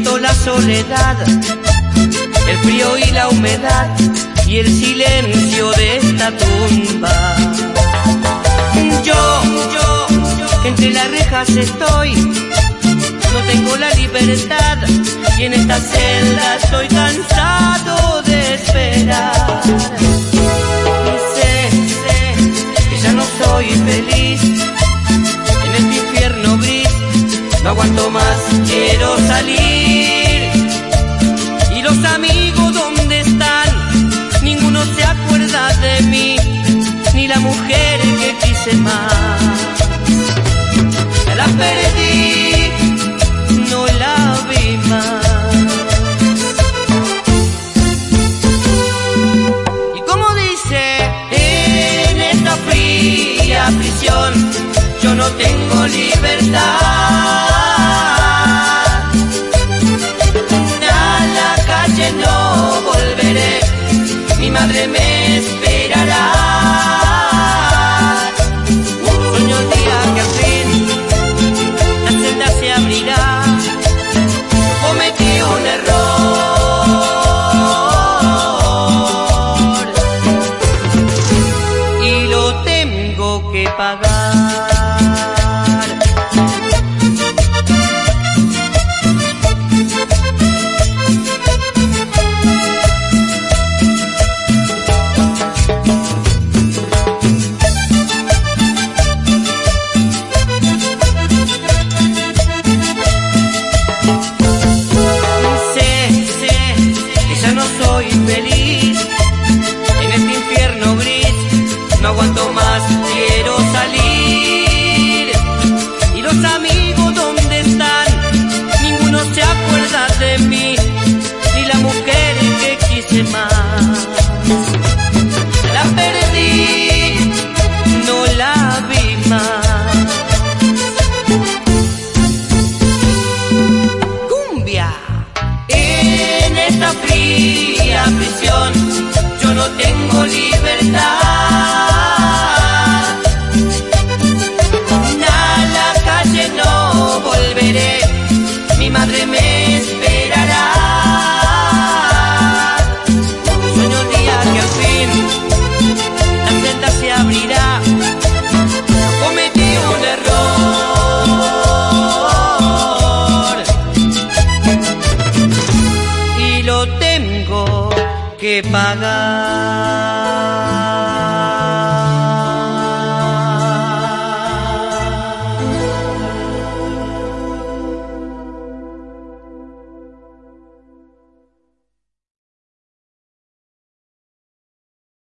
viento, la soledad, el frío y la humedad y el silencio de esta tumba. Yo, yo, yo, entre las rejas estoy, no tengo la libertad y en esta celda estoy cansado de esperar. Y sé, sé que ya no soy feliz en este infierno gris, no aguanto más, quiero salir. Tengo libertad. Más, quiero salir. Y los amigos, ¿dónde están? Ninguno se acuerda de mí, que pagar.